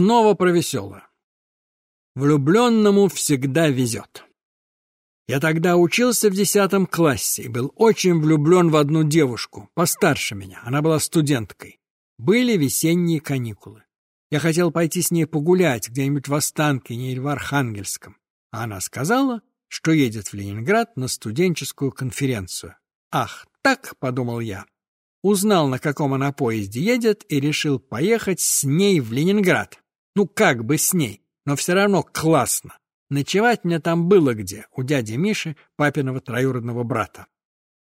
снова про веселое. Влюбленному всегда везет. Я тогда учился в десятом классе и был очень влюблен в одну девушку, постарше меня. Она была студенткой. Были весенние каникулы. Я хотел пойти с ней погулять где-нибудь в Останкине или в Архангельском. А она сказала, что едет в Ленинград на студенческую конференцию. «Ах, так», — подумал я. Узнал, на каком она поезде едет, и решил поехать с ней в Ленинград. Ну, как бы с ней, но все равно классно. Ночевать мне там было где, у дяди Миши, папиного троюродного брата.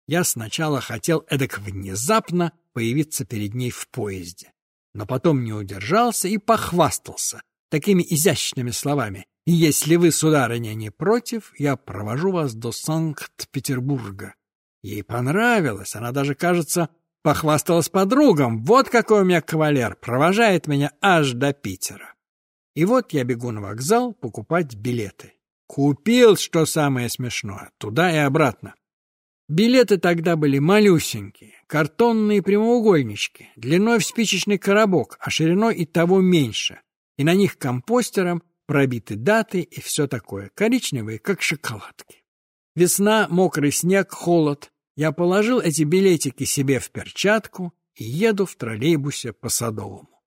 Я сначала хотел эдак внезапно появиться перед ней в поезде, но потом не удержался и похвастался такими изящными словами. «Если вы, сударыня, не против, я провожу вас до Санкт-Петербурга». Ей понравилось, она даже, кажется, похвасталась подругам. Вот какой у меня кавалер, провожает меня аж до Питера. И вот я бегу на вокзал покупать билеты. Купил, что самое смешное, туда и обратно. Билеты тогда были малюсенькие, картонные прямоугольнички, длиной в спичечный коробок, а шириной и того меньше. И на них компостером пробиты даты и все такое, коричневые, как шоколадки. Весна, мокрый снег, холод. Я положил эти билетики себе в перчатку и еду в троллейбусе по Садовому.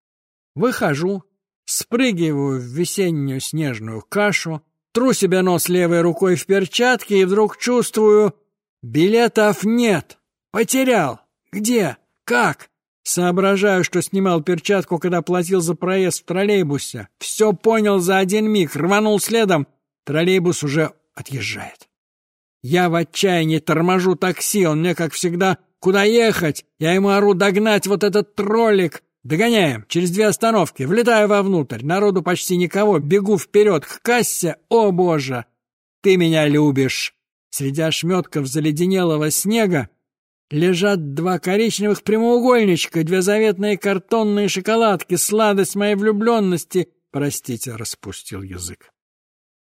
Выхожу, Спрыгиваю в весеннюю снежную кашу, тру себе нос левой рукой в перчатке и вдруг чувствую... Билетов нет. Потерял. Где? Как? Соображаю, что снимал перчатку, когда платил за проезд в троллейбусе. Все понял за один миг, рванул следом. Троллейбус уже отъезжает. Я в отчаянии торможу такси, он мне, как всегда, куда ехать? Я ему ору догнать вот этот троллик. Догоняем. Через две остановки. Влетаю вовнутрь. Народу почти никого. Бегу вперед к кассе. О, боже! Ты меня любишь. Среди ошметков заледенелого снега лежат два коричневых прямоугольничка, две заветные картонные шоколадки, сладость моей влюбленности. Простите, распустил язык.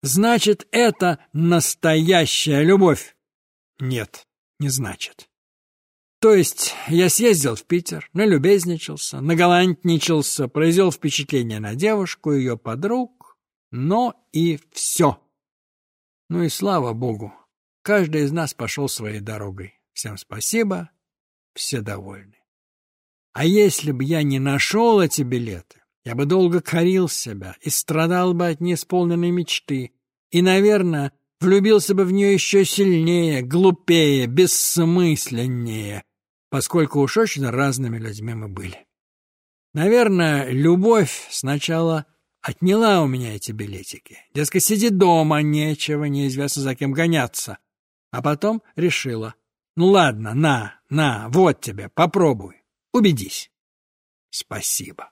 Значит, это настоящая любовь? Нет, не значит. То есть я съездил в Питер, налюбезничался, нагалантничался, произвел впечатление на девушку, ее подруг, но и все. Ну и слава богу, каждый из нас пошел своей дорогой. Всем спасибо, все довольны. А если бы я не нашел эти билеты, я бы долго корил себя и страдал бы от неисполненной мечты, и, наверное, влюбился бы в нее еще сильнее, глупее, бессмысленнее, поскольку уж очень разными людьми мы были. Наверное, любовь сначала отняла у меня эти билетики. Дескать, сиди дома, нечего, неизвестно за кем гоняться. А потом решила. Ну ладно, на, на, вот тебе, попробуй, убедись. Спасибо.